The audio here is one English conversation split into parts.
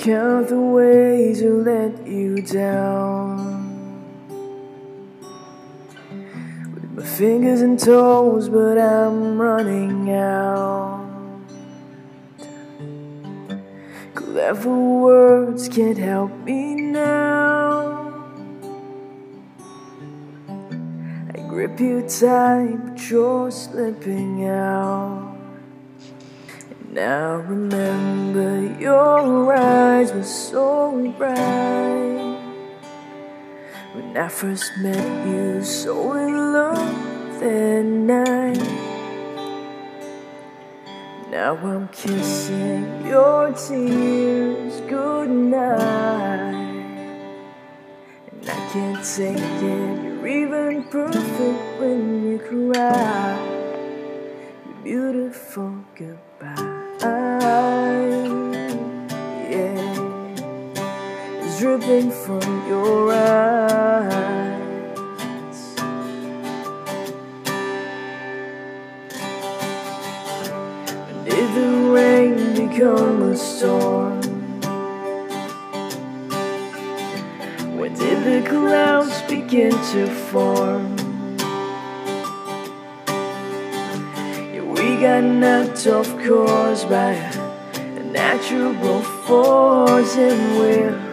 count the ways I let you down. With my fingers and toes, but I'm running out. Clever words can't help me now. I grip you tight, but you're slipping out. Now remember your eyes were so bright. When I first met you, so in love that night. Now I'm kissing your tears goodnight. And I can't take it, you're even perfect when you cry. You're beautiful goodbye dripping from your eyes. And did the rain become a storm? When did the clouds begin to form? Yeah, we got knocked off course by a natural force, and we'll,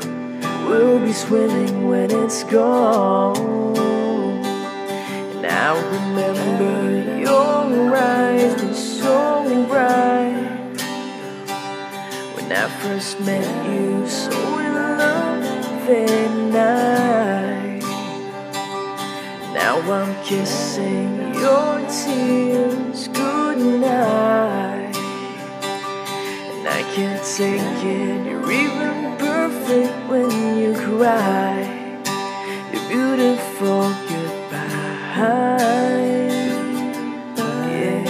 we'll be swimming when it's gone. And I remember your eyes were so bright when I first met you, so in love night. Now I'm kissing your tears goodnight. And I can't take it, you're even perfect cry. You're beautiful goodbye. Yeah,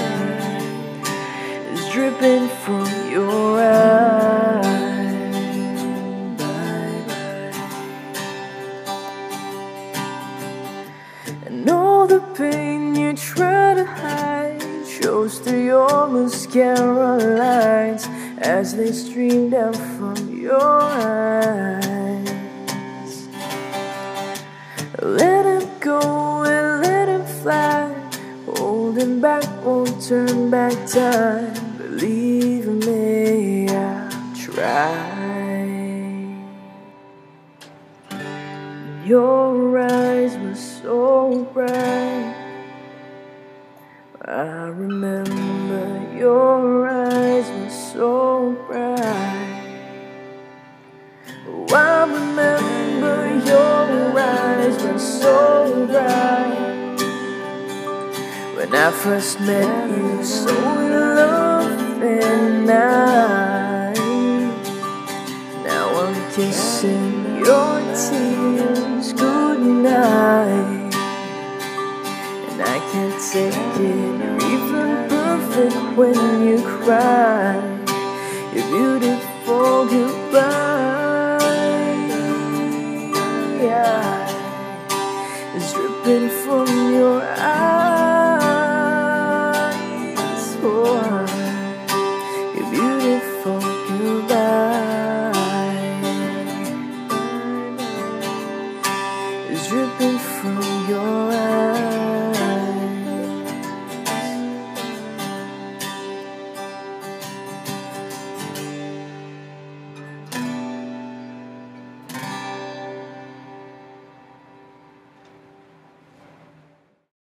it's dripping from your eyes. And all the pain you try to hide shows through your mascara lines as they stream down from your eyes. Let him go and let him fly. Holding back won't turn back time. Believe me, I'll try. Your eyes were so bright. I remember your eyes were so bright. Oh, When I first met you, so in love and night. Now I'm kissing your tears goodnight. And I can't take it, you're even perfect when you cry. You're beautiful goodbye. Yeah. It's dripping from your eyes.